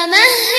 فمهل